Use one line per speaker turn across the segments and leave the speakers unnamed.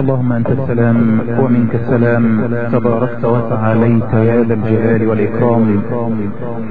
اللهم أنت السلام ومنك السلام تباركت وتعاليت يا ذا الجلال والإكرام.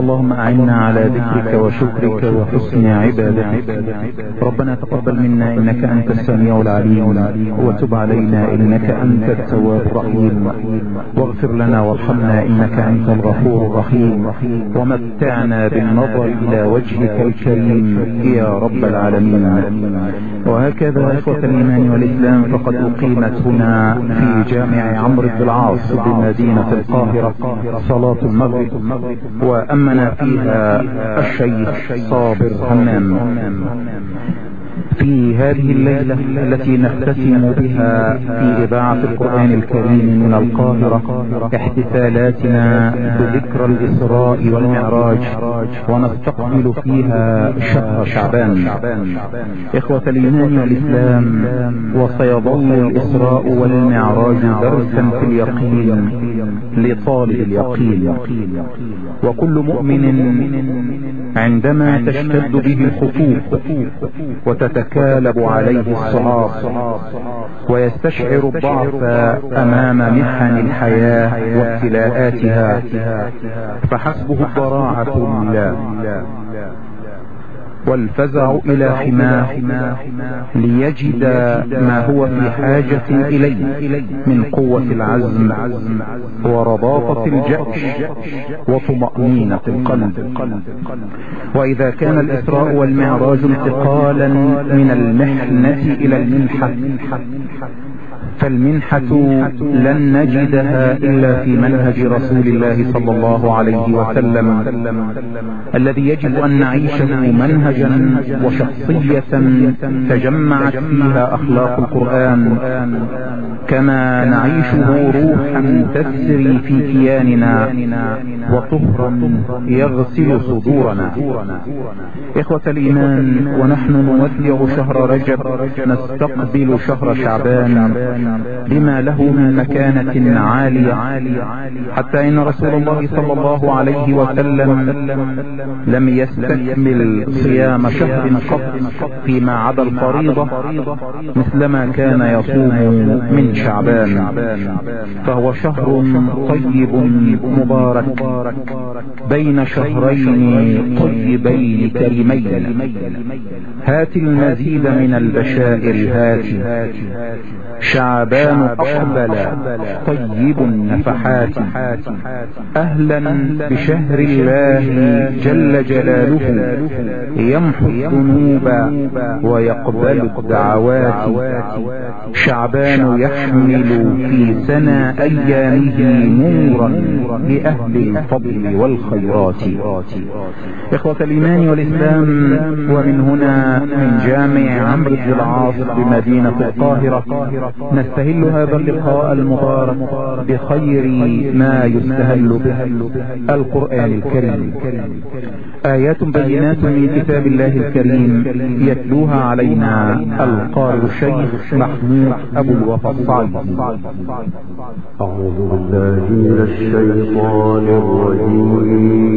اللهم أعنا على ذكرك وشكرك وحسن عبادتك. ربنا تقبل منا إنك أنت السميع العليم. وتب علينا إنك أنت التواب الرحيم. واغفر لنا وارحمنا إنك أنت الغفور الرحيم. ومتعنا بالنظر إلى وجهك الكريم يا رب العالمين. وهكذا إخوة الإيمان والإسلام فقد أقيمت هنا في جامع عمرو بن العاص بمدينة القاهرة صلاة المغرب. وأمنا فيها الشيخ صابر همام في هذه الليلة التي نختتم بها في إذاعة القرآن الكريم من القاهرة احتفالاتنا بذكرى الإسراء والمعراج ونستقبل فيها شهر شعبان. إخوة الإيمان والإسلام وسيظل الإسراء والمعراج درسا في اليقين لطالب اليقين. وكل مؤمن عندما تشتد به الخطوط وتتكالب عليه الصعاب ويستشعر الضعف أمام محن الحياة وابتلاءاتها. فحسبه الضراعة لله والفزع إلى حماه ليجد ما هو في حاجة إليه من قوة العزم ورضاطة الجأش وطمأنينة القلب. وإذا كان الإسراء والمعراج انتقالا من المحنة إلى المنحة فالمنحة لن نجدها إلا في منهج رسول الله صلى الله عليه وسلم الذي يجب أن نعيشه منهجا وشخصية تجمعت فيها أخلاق القرآن كما نعيشه روحا تسري في كياننا وطهرا يغسل صدورنا. إخوة الإيمان ونحن نودع شهر رجب نستقبل شهر شعبان بما له من مكانة عالية. حتى إن رسول الله صلى الله عليه وسلم لم يستكمل صيام شهر قط فيما عدا الفريضة مثلما كان يصوم من شعبان. فهو شهر طيب مبارك بين شهرين طيبين كريمين. هات المزيد من البشائر هات شعبان أقبل طيب النفحات. أهلا بشهر الله جل جلاله. يمحو الذنوب ويقبل الدعوات. شعبان يحمل في سنى أيامه نورا لأهل الفضل والخيرات. إخوة الإيمان والإسلام ومن هنا من جامع عمرو بن العاص بمدينة القاهرة نستهل هذا اللقاء المبارك بخير ما يستهل به. القرآن الكريم. آيات بينات من كتاب الله الكريم يتلوها علينا القارئ الشيخ محمود أبو الوفا الصعيدي
أعوذ بالله من الشيطان الرجيم.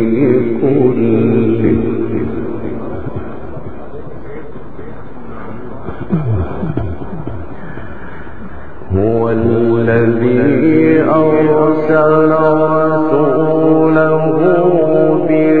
الذي أرسل رسوله بالهدى.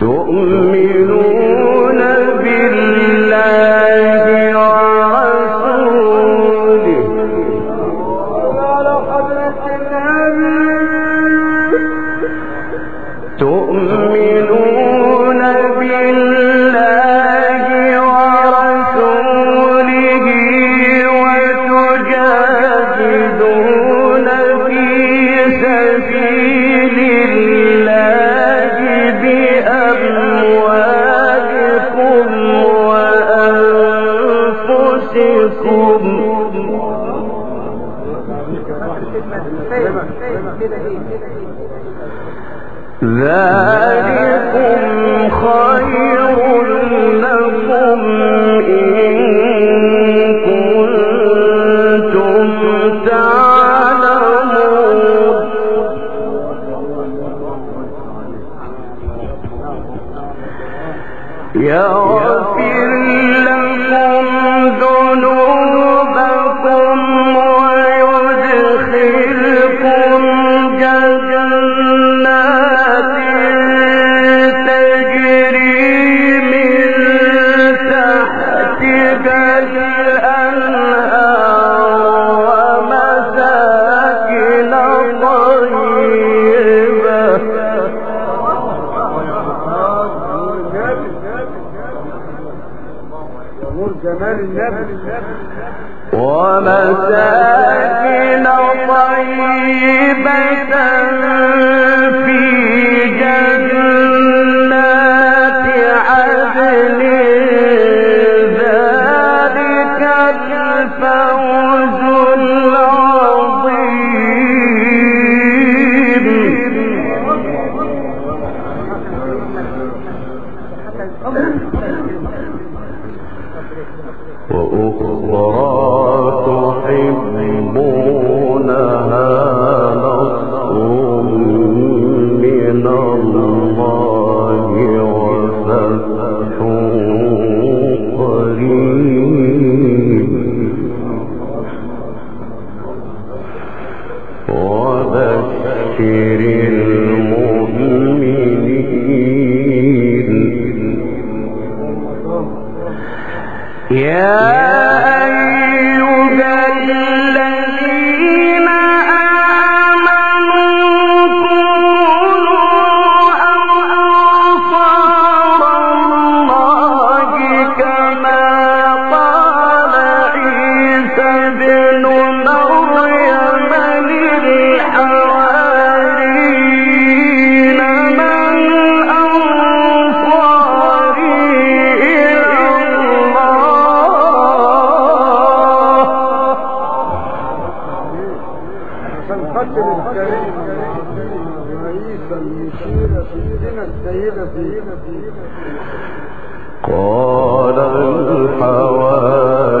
تؤمن ذلكم خير لكم مأمور جمال النبي. ومساكن طيبة في Yeah. قال الحواري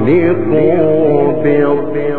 فأهلكوا بالطاغية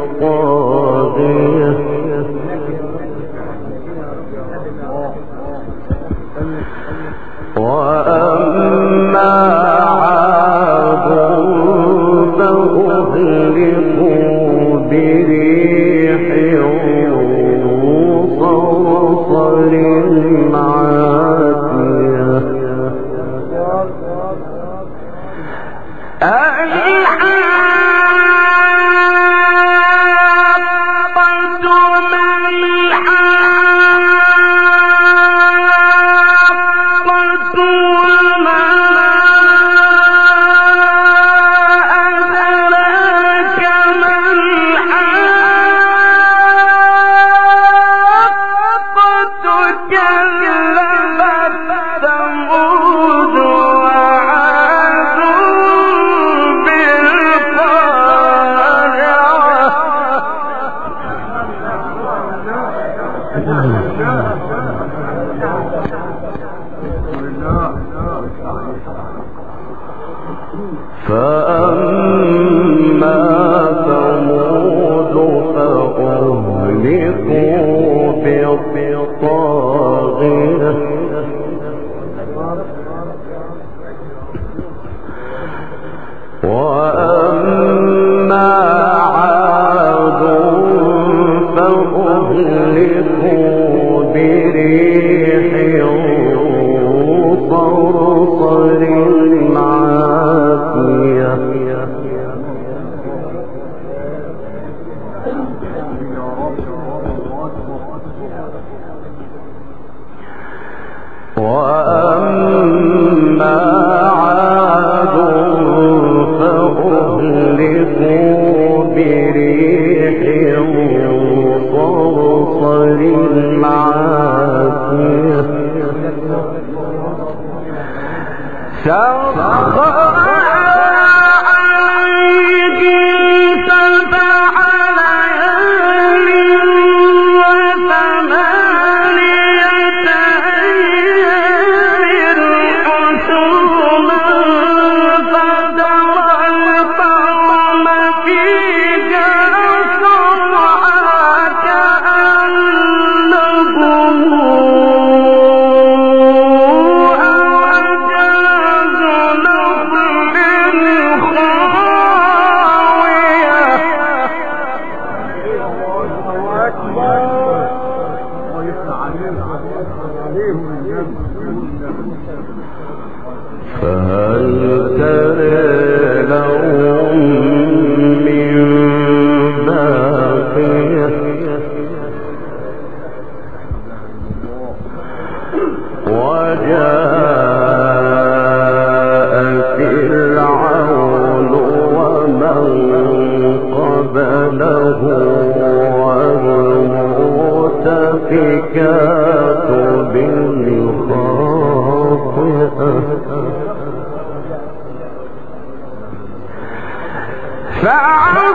پری القوم فيها فأعلم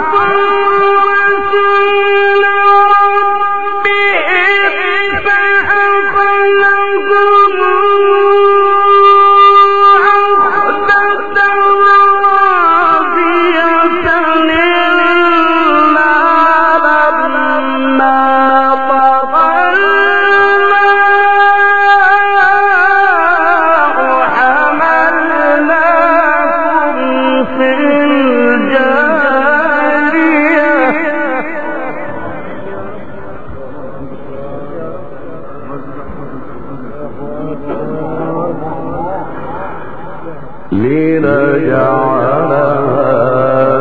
لنجعلها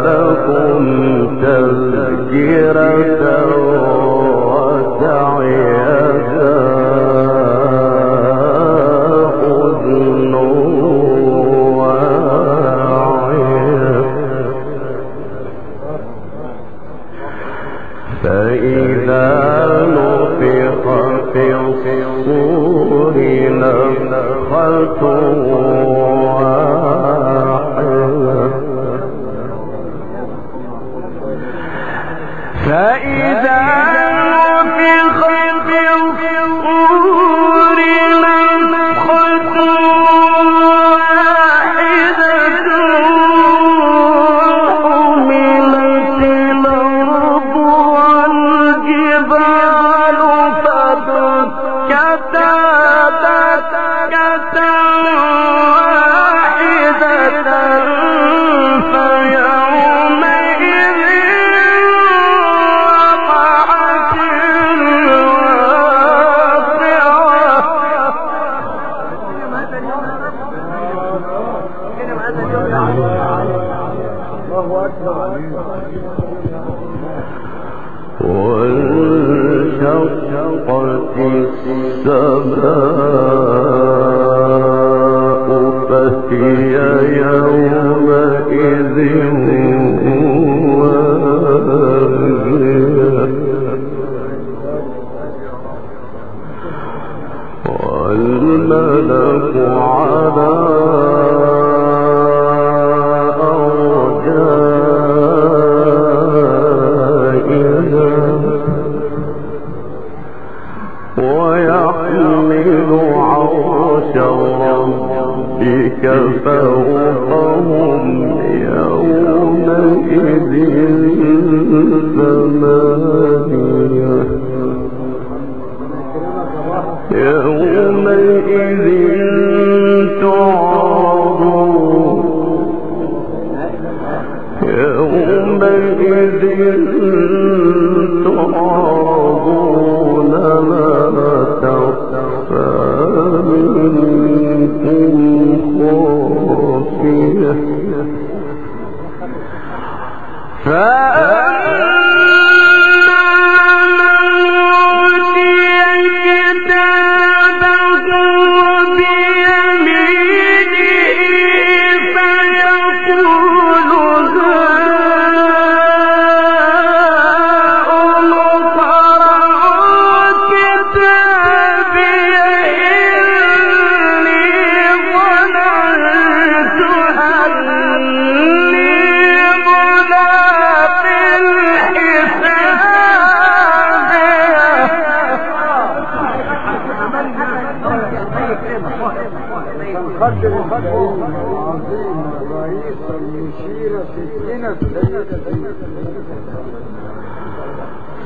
لكم تذكرة الملك على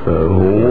قطوفها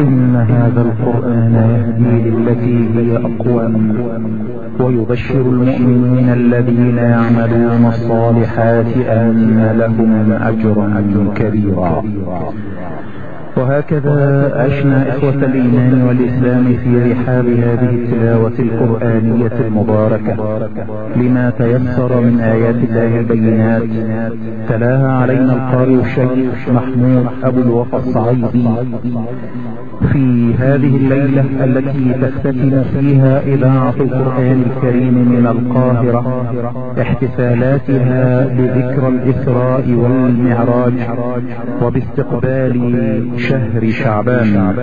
إن
هذا القرآن يهدي ويبشر المؤمنين الذين يعملون الصالحات أن لهم أجرا كبيرا. وهكذا عشنا إخوة الإيمان والإسلام في رحاب هذه التلاوة القرآنية المباركة. لما تيسر من آيات الله البينات. تلاها علينا القارئ الشيخ محمود أبو الوفا الصعيدي. في هذه الليلة التي تختتم فيها إذاعة القرآن الكريم من القاهرة احتفالاتها بذكرى الإسراء والمعراج وباستقبال شهر شعبان.